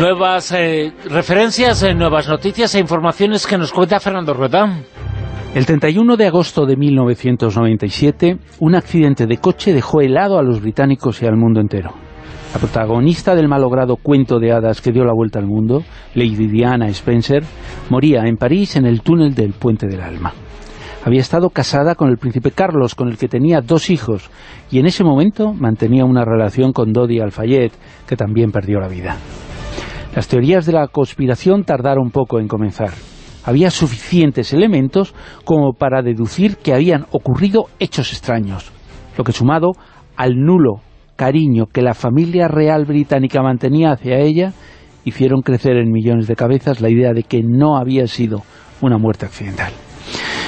Nuevas eh, referencias, eh, nuevas noticias e informaciones que nos cuenta Fernando Rueda. El 31 de agosto de 1997, un accidente de coche dejó helado a los británicos y al mundo entero. La protagonista del malogrado cuento de hadas que dio la vuelta al mundo, Lady Diana Spencer, moría en París en el túnel del Puente del Alma. Había estado casada con el príncipe Carlos, con el que tenía dos hijos, y en ese momento mantenía una relación con Dodi Al-Fayed, que también perdió la vida. Las teorías de la conspiración tardaron poco en comenzar. Había suficientes elementos como para deducir que habían ocurrido hechos extraños, lo que sumado al nulo cariño que la familia real británica mantenía hacia ella, hicieron crecer en millones de cabezas la idea de que no había sido una muerte accidental.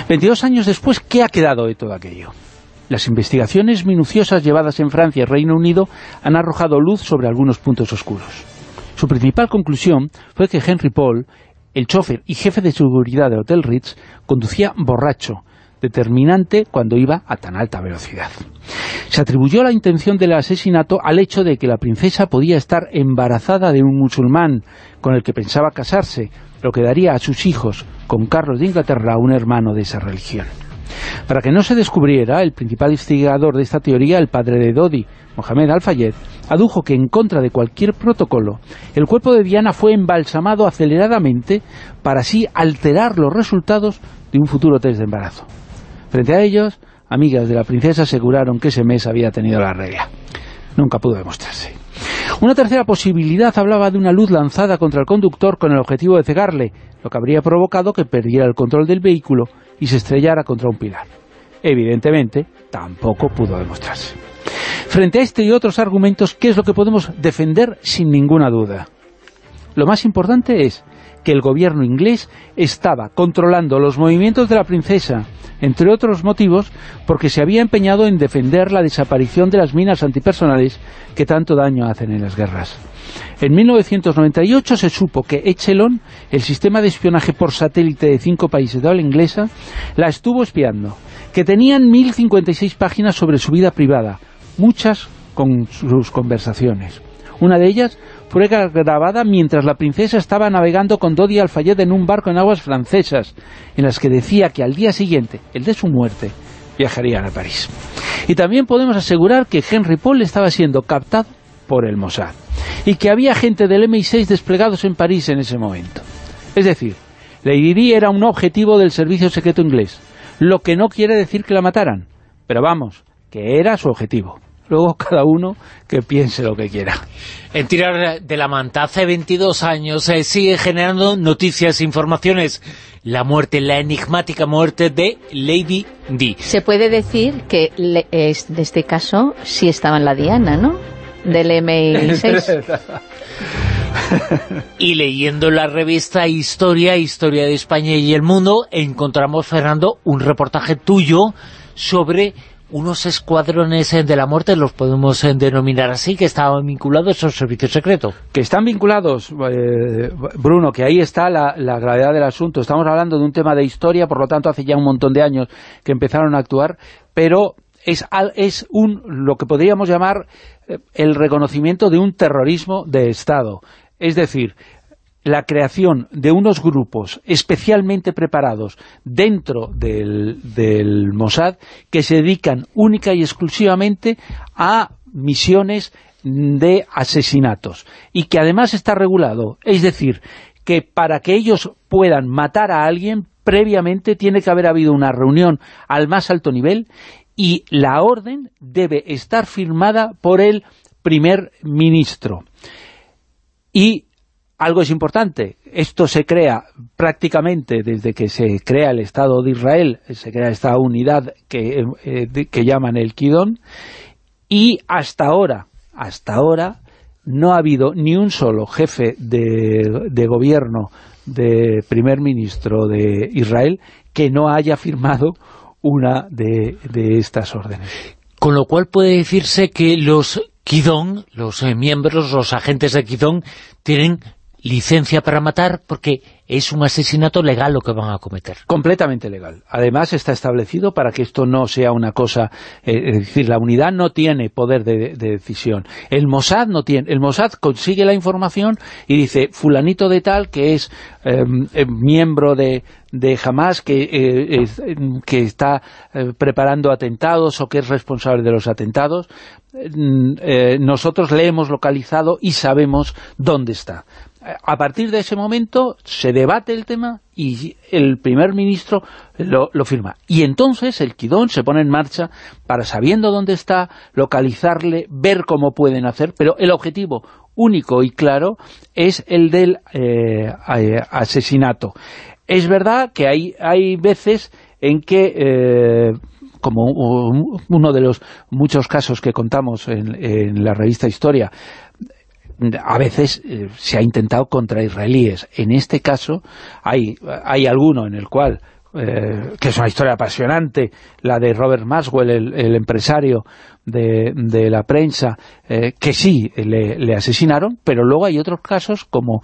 22 años después, ¿qué ha quedado de todo aquello? Las investigaciones minuciosas llevadas en Francia y Reino Unido han arrojado luz sobre algunos puntos oscuros. Su principal conclusión fue que Henry Paul, el chofer y jefe de seguridad del Hotel Ritz, conducía borracho, determinante cuando iba a tan alta velocidad. Se atribuyó la intención del asesinato al hecho de que la princesa podía estar embarazada de un musulmán con el que pensaba casarse, lo que daría a sus hijos, con Carlos de Inglaterra, un hermano de esa religión. Para que no se descubriera, el principal instigador de esta teoría, el padre de Dodi, Mohamed Al-Fayed, adujo que en contra de cualquier protocolo, el cuerpo de Diana fue embalsamado aceleradamente para así alterar los resultados de un futuro test de embarazo. Frente a ellos, amigas de la princesa aseguraron que ese mes había tenido la regla. Nunca pudo demostrarse. Una tercera posibilidad hablaba de una luz lanzada contra el conductor con el objetivo de cegarle, lo que habría provocado que perdiera el control del vehículo y se estrellara contra un pilar. Evidentemente, tampoco pudo demostrarse. Frente a este y otros argumentos, ¿qué es lo que podemos defender sin ninguna duda? Lo más importante es que el gobierno inglés estaba controlando los movimientos de la princesa, entre otros motivos porque se había empeñado en defender la desaparición de las minas antipersonales que tanto daño hacen en las guerras. En 1998 se supo que Echelon, el sistema de espionaje por satélite de cinco países de habla inglesa, la estuvo espiando, que tenían 1056 páginas sobre su vida privada, muchas con sus conversaciones. Una de ellas fue grabada mientras la princesa estaba navegando con Dodi Al-Fayed en un barco en aguas francesas, en las que decía que al día siguiente, el de su muerte, viajarían a París. Y también podemos asegurar que Henry Paul estaba siendo captado por el Mossad y que había gente del MI6 desplegados en París en ese momento. Es decir, Lady era un objetivo del servicio secreto inglés, lo que no quiere decir que la mataran, pero vamos, que era su objetivo. Luego cada uno que piense lo que quiera. En tirar de la manta, hace 22 años, eh, sigue generando noticias, informaciones. La muerte, la enigmática muerte de Lady Di. Se puede decir que le, es, de este caso sí estaba en la Diana, ¿no? Del MI6. y leyendo la revista Historia, Historia de España y el Mundo, encontramos, Fernando, un reportaje tuyo sobre unos escuadrones de la muerte, los podemos eh, denominar así, que estaban vinculados al servicio secreto. Que están vinculados, eh, Bruno, que ahí está la, gravedad del asunto. Estamos hablando de un tema de historia, por lo tanto hace ya un montón de años que empezaron a actuar, pero es, es un, lo que podríamos llamar eh, el reconocimiento de un terrorismo de Estado. Es decir, la creación de unos grupos especialmente preparados dentro del, Mossad que se dedican única y exclusivamente a misiones de asesinatos y que además está regulado, es decir, que para que ellos puedan matar a alguien previamente tiene que haber habido una reunión al más alto nivel y la orden debe estar firmada por el primer ministro. Y algo es importante, esto se crea prácticamente desde que se crea el Estado de Israel, se crea esta unidad que, eh, que llaman el Kidón, y hasta ahora, hasta ahora, no ha habido ni un solo jefe de, de gobierno, de primer ministro de Israel, que no haya firmado una de, de estas órdenes. Con lo cual puede decirse que los Kidón, los eh, miembros, los agentes de Kidón, tienen licencia para matar porque es un asesinato legal lo que van a cometer. Completamente legal. Además está establecido para que esto no sea una cosa, eh, es decir, la unidad no tiene poder de, decisión. El Mossad no tiene, el Mossad consigue la información y dice, fulanito de tal que es em, em, miembro de, de Hamas que, eh, que está eh, preparando atentados o que es responsable de los atentados, mm, nosotros le hemos localizado y sabemos dónde está a partir de ese momento se debate el tema y el primer ministro lo, firma. Y entonces el Quidón se pone en marcha para, sabiendo dónde está, localizarle, ver cómo pueden hacer, pero el objetivo único y claro es el del eh, asesinato. Es verdad que hay, hay veces en que... Eh, como uno de los muchos casos que contamos en la revista Historia, a veces eh, se ha intentado contra israelíes. En este caso hay, hay alguno en el cual, eh, que es una historia apasionante, la de Robert Maswell, el, empresario de, de, la prensa, eh, que sí le, asesinaron, pero luego hay otros casos como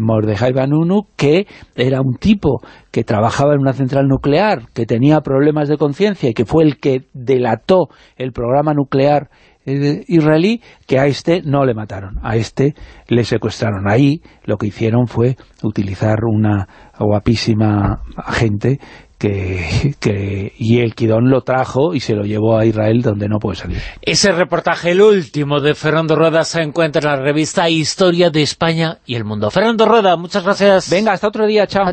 Mordejai Banunu, que era un tipo que trabajaba en una central nuclear, que tenía problemas de conciencia y que fue el que delató el programa nuclear eh, israelí que a este no le mataron, a este le secuestraron. Ahí lo que hicieron fue utilizar una guapísima agente que, que, y el Quidón lo trajo y se lo llevó a Israel donde no puede salir. Ese reportaje, el último de Fernando Rueda, se encuentra en la revista Historia de España y el Mundo. Fernando Rueda, muchas gracias. Venga, hasta otro día, chao.